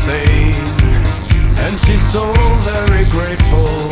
insane. And she's so very grateful